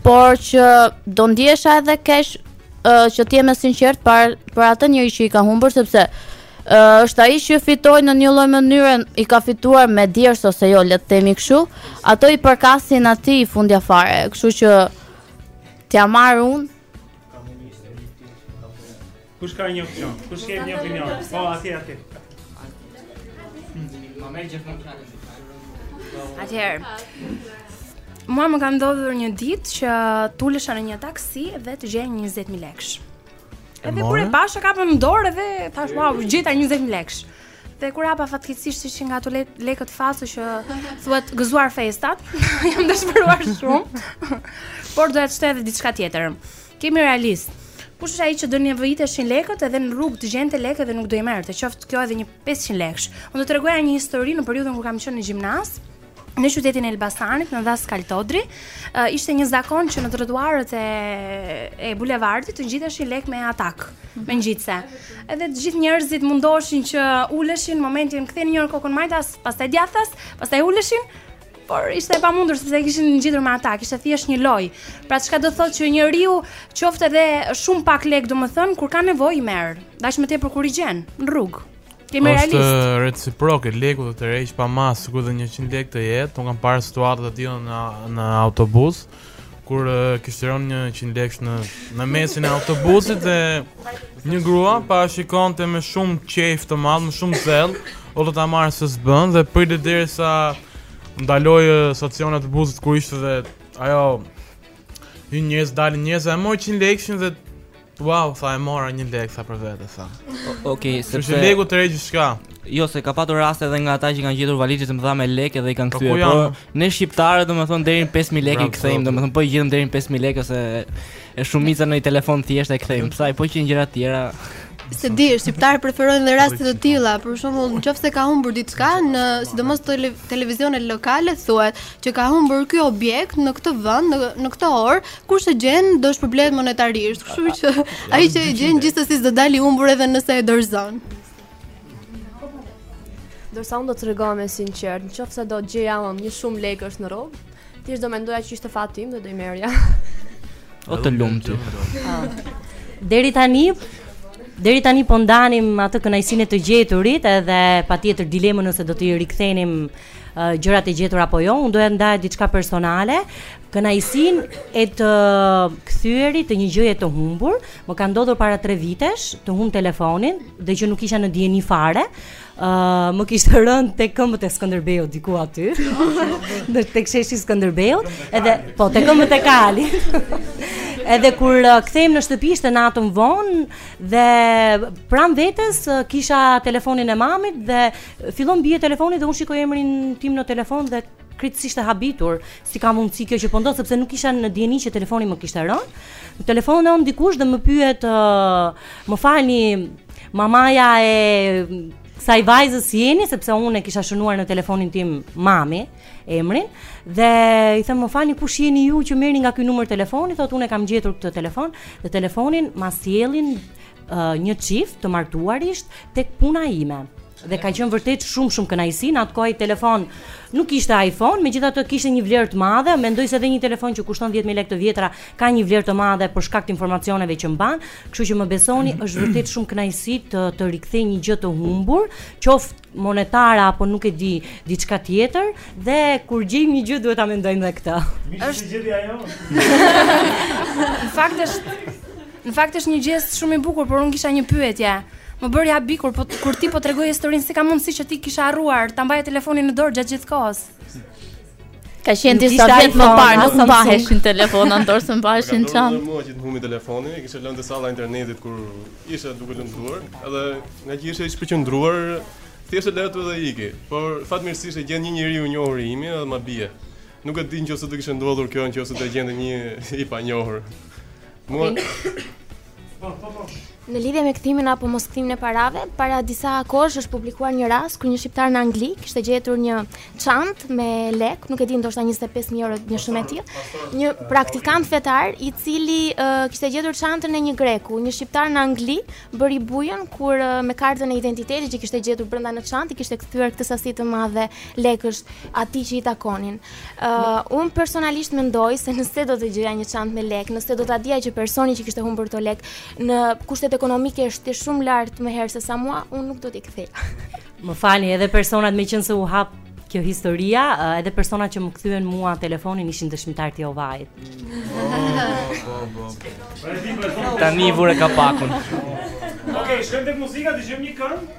por që do ndihesha edhe keq, që t'jem e sinqertë për, për atë njeri që i ka humbur, sepse, Është ai që fitoi në një lloj mënyre, i ka fituar me djersë ose jo, le të themi kështu. Ato i përkasin atij fundja fare, kështu që t'ia marr unë. Kush ka një opcion? Kush ka një opinion? Po, atje, atje. Ma merr gjithmonë fjalën. Atëherë. Mua më ka ndodhur një ditë që të ulesha në një taksi dhe të gjej 20000 lekësh. Edhe kur e pashë e kapa në dorë edhe thashë wow, gjeta 20000 lekësh. Dhe kur hapa fatkeqësisht ishin nga ato le lekët falso që thuhet gëzuar festat, jam dëshpëruar shumë. Por doja të shtoj edhe diçka tjetër. Të jemi realistë. Kush është ai që do i nevojiteshin lekët edhe në rrugë të gjente lekë dhe nuk do i merrte, qoftë kjo edhe një 500 lekësh. Unë do të tregoja një histori në periudhën kur kam qenë në gjimnaz. në qytetin e Elbasanit, në Dhaskal Todri, ishte një zakon që në trotuarët e e bulevardit të ngjiteshin lekë me atak, mhm. me ngjitëse. Edhe të gjithë njerëzit mundoheshin që uleshin momentin kthenin një kokën majtas, pastaj djathtas, pastaj uleshin, por ishte e pamundur sepse i kishin ngjitur me atak, ishte thjesht një lojë. Pra çka do thotë që njeriu qoftë edhe shumë pak lekë, domethënë kur ka nevojë i merr, aq më tepër kur i gjen në rrugë. Jemi realist. Është reciproke, leku të tërheq pa masë, sikur dhe 100 lekë të jetë. Unë kam parë situata të tilla në në autobus kur uh, kishte rënë një 100 lekë në në mesin e autobusit dhe një grua po shikonte me shumë qejf të madh, me shumë zell, o do ta marrë se s'bën dhe prit derisa ndaloi stacioni i autobusit ku ishte dhe ajo një njerëz dalin njerëz e mori 100 lekëshin dhe Wow, tha e mora një lek tha për vete, tha. Okej, sepse Kështu që leku të tërheq gjithçka. Jo, se ka patur raste edhe nga ata që kanë gjetur valixhe të mëdha me lek dhe i kanë po, kthyer. Po ne shqiptarët domethënë deri në 5000 lekë i kthejmë, domethënë po i gjetëm deri në 5000 lekë ose e shumica në një telefon thjesht e kthejmë. Sa për gjëra të tjera. Se di, shqiptarë preferojnë dhe raste të tilla, për shembull, nëse ka humbur diçka në sidomos televizionet lokale thuhet, që ka humbur ky objekt në këtë vend në në këtë orë, kush e gjen do shpërblehet monetarisht. Kështu që ai që e gjen gjithsesi s'do dalë i humbur edhe nëse e dorëzon. Ndërsa unë do tregohem e sinqert, në qofë se do të gjeja unë një shumë lekësh në rrugë, thjesht do mendoja që ishte fati im dhe do i merrja. O të lumë ty. Ah. Deri tani, deri tani po ndanim atë kënaqësinë e të gjeturit edhe patjetër dilemën nëse do t'i rikthenim gjërat e gjetura apo jo, unë doja të ndaja diçka personale, kënaqësinë e të kthyerit të një gjëje të humbur, më ka ndodhur para 3 vitesh të humb telefonin dhe që nuk isha në dijeni fare. ë uh, më kishte rënë te këmbët e Skënderbeut diku aty. Në tek sheshi Skënderbeut, edhe po te këmbët e kalit. Edhe kur uh, kthehem në shtëpi ishte natën vonë dhe pranë vetes uh, kisha telefonin e mamit dhe Fillon bie telefoni dhe unë shikoj emrin tim në telefon dhe krejtësisht e habitur, si ka mundësi kjo që po ndodh sepse nuk isha në dijeni që telefoni më kishte rënë. Më telefonon dikush dhe më pyet, uh, "Më falni, mamaja e kësaj vajzës jeni, sepse unë e kisha shënuar në telefonin tim mami, emrin, dhe i them, më falni, kush jeni ju që merrni nga ky numër telefoni, thotë unë e kam gjetur këtë telefon, dhe telefonin ma sjellin një çift të martuarish tek puna ime dhe ka qenë vërtet shumë shumë kënaqësi në atë kohë ai telefon nuk ishte iPhone megjithatë kishte një vlerë të madhe mendoj se edhe një telefon që kushton 10000 lekë të vjetra ka një vlerë të madhe për shkak të informacioneve që mban kështu që më besoni është vërtet shumë kënaqësi të të rikthejnë një gjë të humbur qoftë monetare apo nuk e di diçka tjetër dhe kur gjejmë një gjë duhet ta mendojmë edhe këtë. Është gjë ajo. Në fakt është në fakt është një gjest shumë i bukur, por unë kisha një pyetje. Më bëri habi kur po kur ti po tregoje historinë si ka mundësi që ti kishe harruar ta mbaje telefonin në dorë gjatë gjithë kohës. Ka qenë disa vjet më parë, nuk mbaheshin telefonat në dorë se mbaheshin në çantë. Unë mua që më humbi telefoni, e kisha lënë te salla e internetit kur isha duke lundruar, edhe ngaqë isha i shpërqendruar, thjesht e lë aty dhe iki. Por fatmirësisht e gjen një njeri i njohur i imi dhe ma bie. Nuk e di në qoftë se do të kishte ndodhur kjo në qoftë se do ta gjente një i panjohur. Mua Në lidhje me kthimin apo mos kthimin e parave, para disa kohësh është publikuar një rast ku një shqiptar në Angli kishte gjetur një çantë me lekë, nuk e di ndoshta 25000 euro një shumë e tillë, një praktikant fetar i cili uh, kishte gjetur çantën e një greku, një shqiptar në Angli bëri bujën kur uh, me kartën e identitetit që kishte gjetur brenda në çantë kishte kthyer këtë sasi të madhe lekësh atij që i takonin. Uh, unë personalisht mendoj se nëse do të gjeja një çantë me lekë, nëse do ta dija që personi që i kishte humbur ato lekë në kushtet ekonomike është shumë lart më herë se sa mua, unë nuk do t'i ktheja. më falni edhe personat meqenëse u hap kjo historia, uh, edhe personat që më kthyen mua telefonin ishin dëshmitarë të Jehovait. Tani i vure kapakun. Okej, okay, shkojmë tek muzika, dëgjojmë një këngë.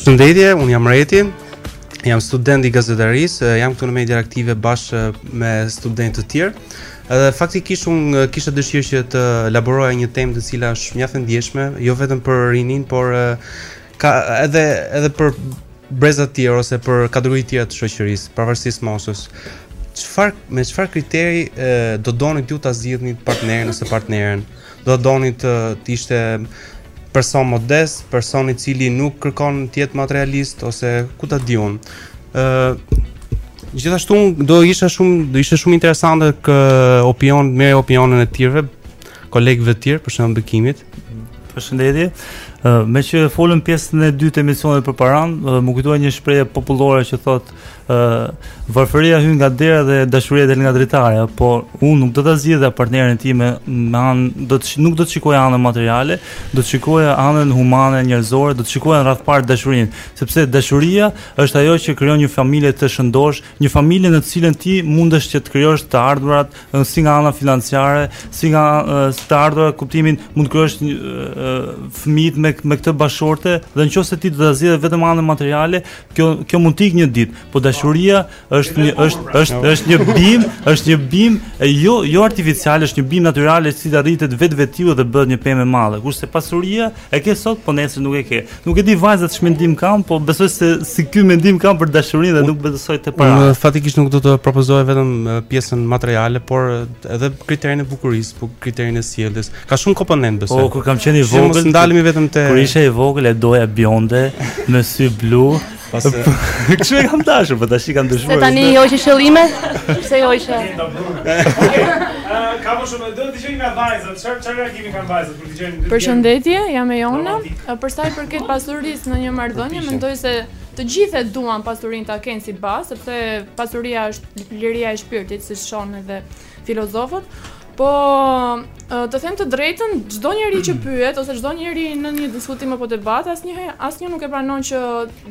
Përshëndetje, unë jam Reti, jam student i gazetarisë, jam këtu në media aktive bashkë me studentë të tjerë. Edhe faktikisht unë kisha dëshirë që të elaboroja një temë e cila është mjaft e ndjeshme, jo vetëm për rininë, por ka edhe edhe për breza të tjerë ose për kategori të tjera të shoqërisë, pavarësisht moshës. Çfarë me çfarë kriteri e, do donit ju ta zgjidhni partnerin ose partneren? Do donit të të ishte person modest, person i cili nuk kërkon të jetë materialist ose ku ta di unë. Ë Gjithashtu do isha shumë do ishte shumë interesante ky opinion me opinionin e të tjerëve, kolegëve të tjerë për shembull Bekimit. Përshëndetje. Meqë folëm pjesën e dytë të emisionit për paranë, m'u kujtua një shprehje popullore që thotë Ë, varfëria hyn nga dera dhe dashuria del nga dritarja, por unë nuk do ta zgjidhja partnerin tim me anë do të nuk do të shikoja anën materiale, do të shikoja anën humane, njerëzore, do të shikoja në radhë të parë dashurinë, sepse dashuria është ajo që krijon një familje të shëndoshë, një familje në të cilën ti mundesh që të krijosh të ardhurat si nga ana financiare, si nga të ardhurat në kuptimin mund të krijosh fëmijët me me këtë bashkëshorte dhe nëse ti do të zgjidhje vetëm anën materiale, Kjo kjo mund të ikë një ditë, po dashuria është një është është është një bimë, është një bimë jo jo artificiale, është një bimë natyrale e cila rritet vetvetiu dhe bëhet një pemë e madhe. Kurse pasuria e ke sot, po nesër nuk e ke. Nuk e di vajzat ç'mendim kanë, po besoj se si ky mendim kanë për dashurinë dhe nuk besoj te paraja. Unë faktikisht nuk do të propozoja vetëm pjesën materiale, por edhe kriterin e bukurisë, po kriterin e sjelljes. Ka shumë komponent besoj. Po kur kam qenë i vogël, mos ndalemi vetëm te Kur isha i vogël e doja bjonde me sy blu. Pra kështu e kam dashur, po tash i kam lëshuar. Se tani jo që... Pse jo që? Ka më shumë, do të dëgjoj nga vajzat, çfarë çfarë reagimi kanë vajzat kur dëgjojnë? Përshëndetje, jam Ejona. Për sa i përket pasurisë në një marrëdhënie, mendoj se të gjithë e duan pasurinë ta kenë si bazë, sepse pasuria është liria e shpirtit, siç thonë edhe filozofët, po të them të drejtën, çdo njeri që pyet ose çdo njeri në një diskutim apo debat, asnjëherë asnjë nuk e pranon që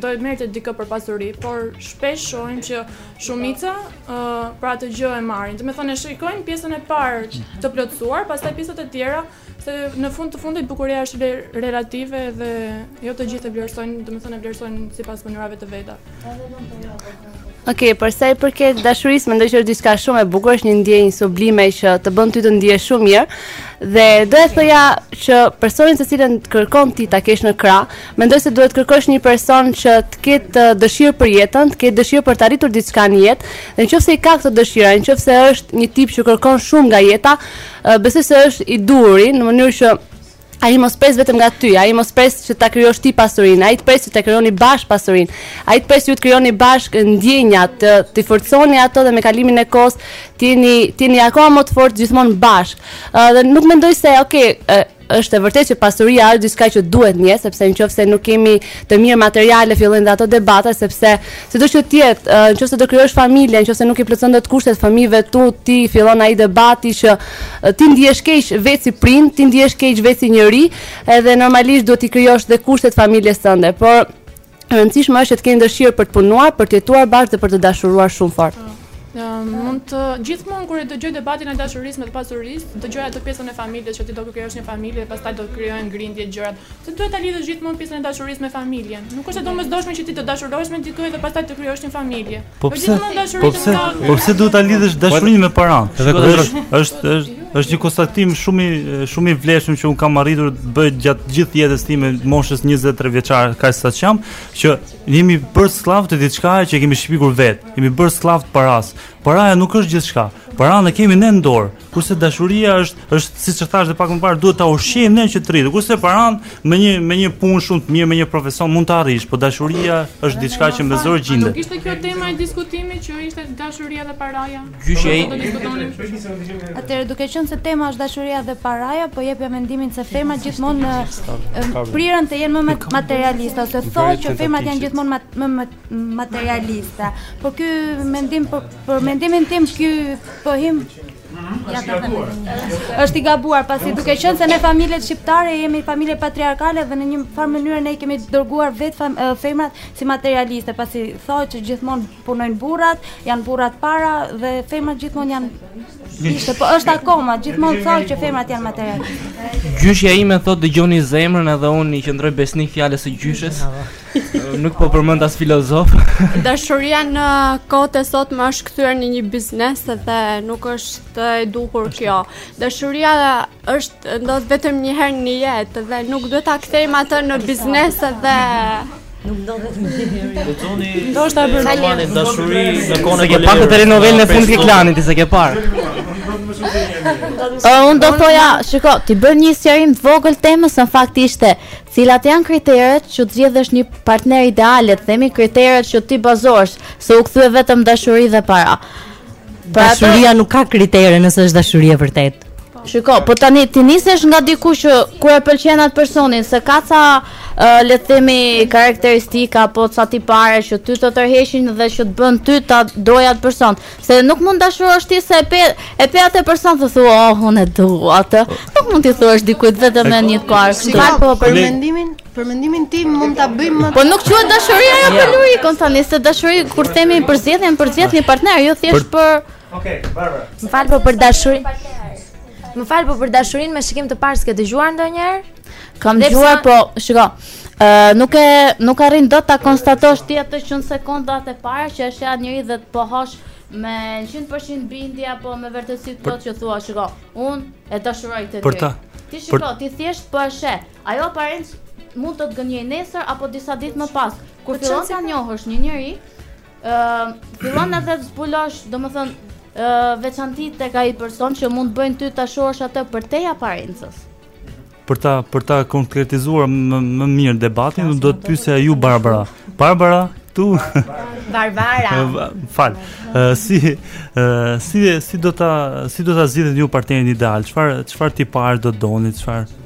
do e merrte dikë për pasuri, por shpesh shohim që shumica ë për atë gjë e marrin. Domethënë shikojnë pjesën e parë të plotësuar, pastaj pjesët e tjera Se në fund të fundit bukuria është relative dhe jo të gjithë e vlerësojnë, domethënë e vlerësojnë sipas mënyrave të veta. Okej, për sa i përket dashurisë, mendoj që është diçka shumë e bukur, është një ndjenjë sublime që të bën ty të ndihesh shumë mirë. Dhe do të thoja që personin të cilin kërkon ti ta kesh në krah, mendoj se duhet të kërkosh një person që të ketë uh, dëshirë për jetën, të ketë dëshirë për të arritur diçka në jetë, dhe nëse e ka këtë dëshirë, nëse është një tip që kërkon shumë nga jeta, Besoj se është i duhuri në mënyrë që ai mos presë vetëm nga ty, ai mos presë që ta krijosh ti pasurinë, ai të presë që ta krijoni bashkë pasurinë. Ai të presë që ju të krijoni bashkë ndjenjat, t'i forconi ato dhe me kalimin e kohës të jeni, jeni akoma më të fortë gjithmonë bashkë. Ë dhe nuk mendoj se, ok, është e vërtetë që pasuria është diçka që duhet në jetë, sepse në qoftë se nuk kemi të mirë materiale, fillojnë dhe ato debate sepse sido që të jetë, në qoftë se do krijosh familje, në qoftë se nuk i plotëson dot kushtet fëmijëve tu, ti fillon ai debati që ti ndihesh keq vetë si prind, ti ndihesh keq vetë si njeri, edhe normalisht duhet t'i krijosh dhe kushtet familjes tënde. Por E rëndësishme është që të keni dëshirë për të punuar, për të jetuar bashkë dhe për të dashuruar shumë fort. Mm. Um, mund të gjithmonë kur e dëgjoj debatin e dashurisë me të pasurisë, dëgjoj atë pjesën e familjes që ti do të krijosh një familje dhe pastaj do të krijohen grindje gjërat. S'duhet ta lidhësh gjithmonë pjesën e dashurisë me familjen. Nuk është e domosdoshme që ti të dashurohesh me dikë dhe pastaj të krijosh një familje. Po pse? Po pse? Po pse duhet ta lidhësh dashurinë me paranë? Është është është një konstatim shumë shumë i vlefshëm që unë kam arritur të bëj gjatë gjithë jetës time moshës 23 vjeçare kaq sa jam, që jemi bërë skllav të diçkaje që kemi shpikur vetë. Jemi bërë skllav të parasë. Paraja nuk është gjithçka. Paranë e kemi ne në dorë. Kurse dashuria është është siç e thashë pak më parë duhet ta ushqejmë ne që të rritet. Kurse paranë me një me një punë shumë të mirë, me një profesion mund ta arrish, por dashuria është diçka që me zor gjendet. Nuk ishte kjo tema e diskutimit që ishte dashuria dhe paraja. Gjyshi ai. Atëherë duke qenë se tema është dashuria dhe paraja, po jepja mendimin se femrat gjithmonë priren të jenë më materialista, ose thonë që femrat janë gjithmonë më materialista. Po ky mendim po Për mendimin tim ky pohim Ja ta them. Është i gabuar pasi duke qenë se ne familjet shqiptare jemi familje patriarkale dhe në një farë mënyrë ne i kemi dërguar vetë fam, femrat si materialiste, pasi thotë që gjithmonë punojnë burrat, janë burrat para dhe femrat gjithmonë janë Ishte, po është akoma, gjithmonë thonë që femrat janë materialiste. Gjyshja ime thotë dëgjoni zemrën edhe unë i qëndroj besnik fjalës së gjyshes. Nuk po përmend as filozof. Dashuria në kohët e sotme është kthyer në një biznes dhe nuk është e duhur kjo. Dashuria është ndodh vetëm një herë në jetë dhe nuk duhet ta kthejmë atë në biznes dhe Nuk ndodh vetëm njëherë. Do të thoni, do të thoni, do të dashuri, do të thoni. Ke parë këtë telenovelën në fund të klanit, ti s'e ke parë. Unë do të thoja, shiko, t'i bëj një sqarim të vogël temës, në fakt ishte Cilat janë kriteret që të zgjedhësh një partner ideal, le të themi kriteret që ti bazohesh, se u kthye vetëm dashuri dhe para. Pra dashuria nuk ka kritere nëse është dashuri e vërtetë. Shiko, po tani ti nisesh nga diku që kur e pëlqen atë personin, se ka ca uh, le të themi karakteristika apo ca tipare që ty të tërheqin dhe që të bën ty ta dojë atë person. Se nuk mund dashurosh ti se e pe e pe atë person të thua oh unë e dua atë. Nuk mund t'i thuash dikujt vetëm në një parë kështu. Shiko po për mendimin, për mendimin tim mund ta bëjmë më. Po nuk quhet dashuri ajo pëlqim, po tani se dashuri kur themi përzgjedhim, përzgjedhim një partner, jo thjesht për Okej, Barbara. Më fal po për dashuri. Më fal po për dashurinë me shikim të parë s'ke dëgjuar ndonjëherë? Kam Dhe dëgjuar, pse- po, shiko. Ë, nuk e nuk arrin dot ta konstatosh ti atë që në sekondat e para që e sheh atë njeri dhe të pohosh me 100% bindje apo me vërtetësi të plotë që thua, shiko, unë e dashuroj këtë Për njeri. ta- Ti për- shiko, ti thjesht po e sheh. Ajo aparencë mund të të gënjejë nesër apo disa ditë më pas. Kur Po fillon çfarë ta si- njohësh një njeri, ë fillon edhe të zbulosh, domethënë, ë veçanti tek ai person që mund të të bëjnë ty ta shohësh atë përtej aparencës. Për ta për ta konkretizuar më, më mirë debatin, do të pyesja ju Barbara. Barbara, tu Barbara. Fal. Si si si do ta si do ta zgjidhni ju partnerin ideal? Çfarë çfarë tipari do donit, çfarë?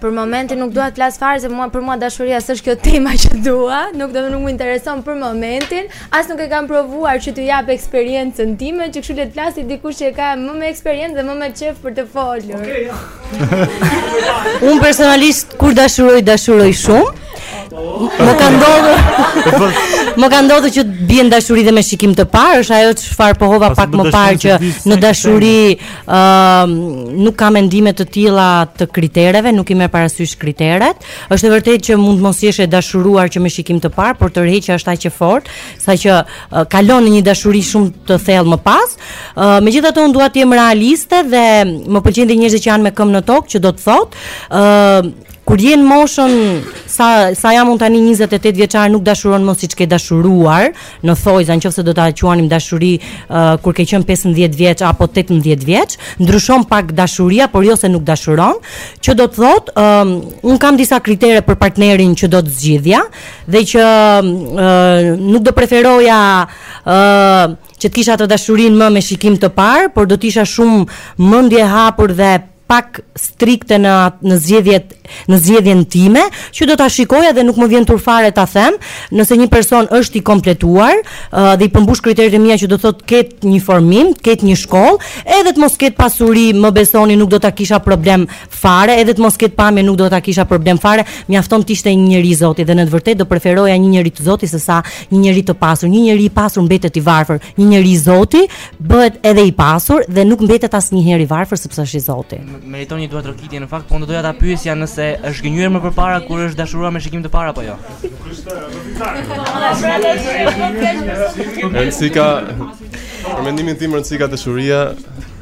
për momentin nuk dua të flas fare se mua për mua dashuria s'është kjo tema që dua, nuk do të nuk më intereson për momentin, as nuk e kam provuar që të jap eksperiencën time, që kështu le të flasi dikush që e ka më me eksperiencë dhe më me qejf për të folur. Okej. Okay, ja. Unë personalisht kur dashuroj, dashuroj shumë. Më ka ndodhur. Më ka ndodhur që të bie në dashuri dhe me shikim të parë, është ajo çfarë pohova pak më parë që në dashuri nuk ka mendime të tilla të kritereve, nuk i merr parasysh kriteret. Është e vërtetë që mund të mos jesh e dashuruar që me shikim të parë, por tërheqja është aq e fortë, saqë kalon në një dashuri shumë të thellë më pas, Uh, Megjithatë unë dua të jem realiste dhe më pëlqejnë dhe njerëzit që janë me këmbë në tokë, që do të thotë, ë uh, kur je në moshën sa sa jam unë tani 28 vjeçare nuk dashuron më siç ke dashuruar në thonjëza në qoftë se do ta quanim dashuri uh, kur ke qenë 15 vjeç apo 18 vjeç ndryshon pak dashuria por jo se nuk dashuron që do të thotë um, unë kam disa kritere për partnerin që do të zgjidhja dhe që uh, nuk do preferoja uh, Që të kisha atë dashurinë më me shikim të parë, por do të isha shumë mendje e hapur dhe pak strikte në në zgjedhjet në zgjedhjen time, që do ta shikoja dhe nuk më vjen turp fare ta them, nëse një person është i kompletuar uh, dhe i përmbush kriteret e mia që do thotë të ketë një formim, të ketë një shkollë, edhe të mos ketë pasuri, më besoni nuk do ta kisha problem fare edhe të mos ketë pamje nuk do ta kisha problem fare mjafton të ishte një njeri i zoti dhe në të vërtetë do preferoja një njeri të zoti sesa një njeri të pasur një njeri i pasur mbetet i varfër një njeri i zoti bëhet edhe i pasur dhe nuk mbetet asnjëherë i varfër sepse është i zoti meriton një duartrokitje në fakt po unë doja ta pyesja nëse është gënjyer më përpara kur është dashuruar me shikim të parë apo jo Rëndësi ka, për mendimin tim rëndësi ka dashuria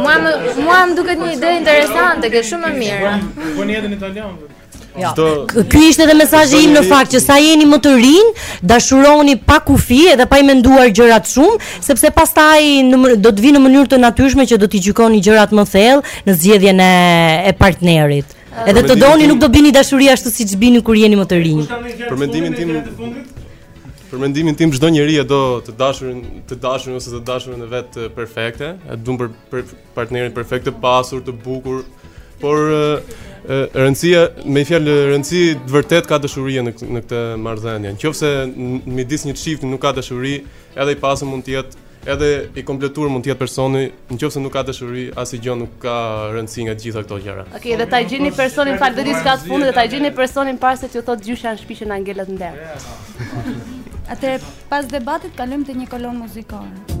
Mua më mua më duket një ide interesante, ke shumë më mirë. Po një edhe në italian. Ja. Jo. Ky ishte edhe mesazhi im në fakt që sa jeni më të rinj, dashuroni pa kufi edhe pa i menduar gjërat shumë, sepse pastaj do të vijë në mënyrë të natyrshme që do t'i gjykoni gjërat më thellë në zgjedhjen e e partnerit. Edhe të doni nuk do bini në dashuri ashtu siç bini kur jeni më të rinj. Për mendimin tim Për mendimin tim çdo njeri e do të dashurin, të dashurin ose të dashurën e vet perfekte, e duam për, për partnerin perfekt të pasur, të bukur, por rëndësi, me një fjalë rëndësi të vërtetë ka dashuria në në këtë marrëdhënie. Në qoftë se midis një çifti nuk ka dashuri, edhe i pasur mund të jetë Edhe i kompletuar mund të jetë personi, në qoftë se nuk ka dashuri, asnjë gjë nuk ka rëndësi nga të gjitha këto gjëra. Okej, okay, dhe ta gjeni personin fal, batutë kjo e fundit, dhe ta gjeni personin para se t'ju thotë gjyshja në shtëpi që na ngele në derë. Atëherë pas debatit kalojmë te një kolonë muzikore.